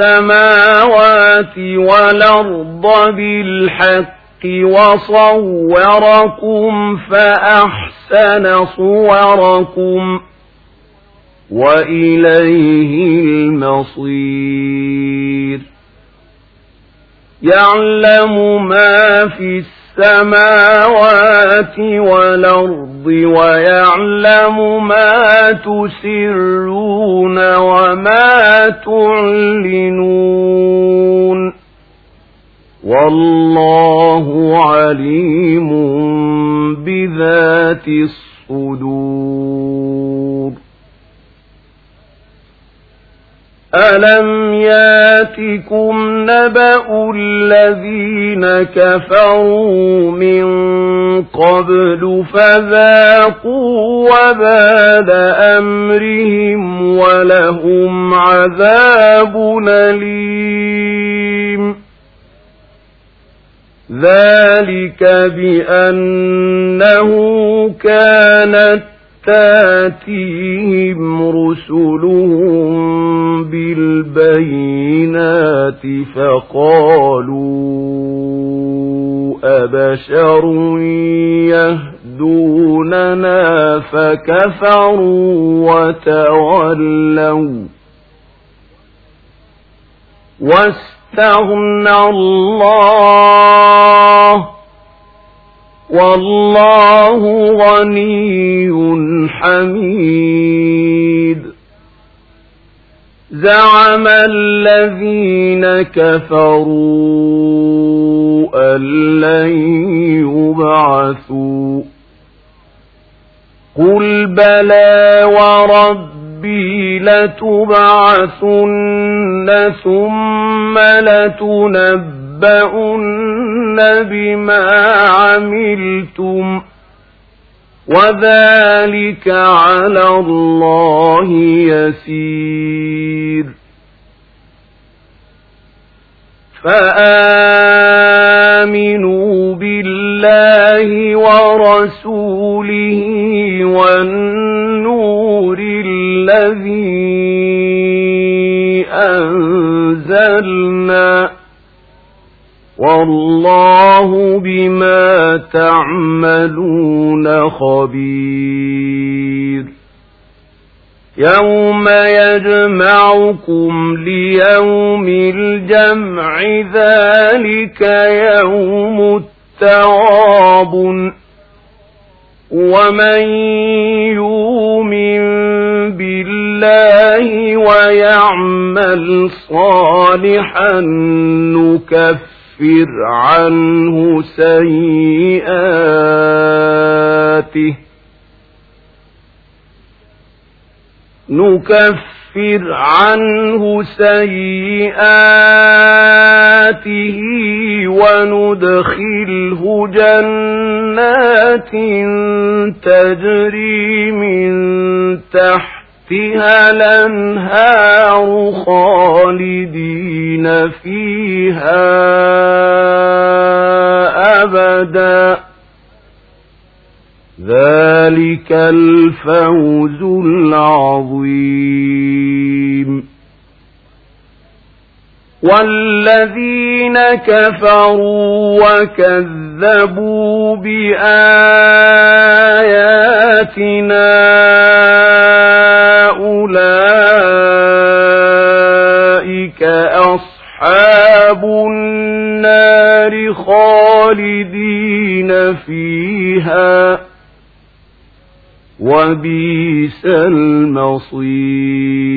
السماوات والأرض بالحق وصوركم فأحسن صوركم وإليه المصير يعلم ما في السماوات والأرض ويعلم ما تسرون وما تعلنون. والله عليم بذات الصدور. ألم ياتكم نبأ الذين كفروا من قبل فذاقوا وبال أمرهم ولهم عذاب أليم ذلك بأنه كانت تاتيهم رسلهم بالبينات فقالوا أبشر يهدوننا فكفروا وتولوا واستغنى الله والله غني حميد. زعم الذين كفروا أن لن يبعثوا. قل بلى وربي لتبعثن ثم لتنبئن تنبؤن بما عملتم وذلك على الله يسير فآمنوا بالله ورسوله والنور الذي أنزلنا والله بما تعملون خبير. يوم يجمعكم ليوم الجمع ذلك يوم التغاب ومن يؤمن بالله ويعمل صالحا نكفر نكفر عنه سيئاته. نكفر عنه سيئاته وندخله جنات تجري من تحت تحتها الأنهار خالدين فيها أبدا. ذلك الفوز العظيم. والذين كفروا وكذبوا بآياتنا خالدين فيها وبئس المصير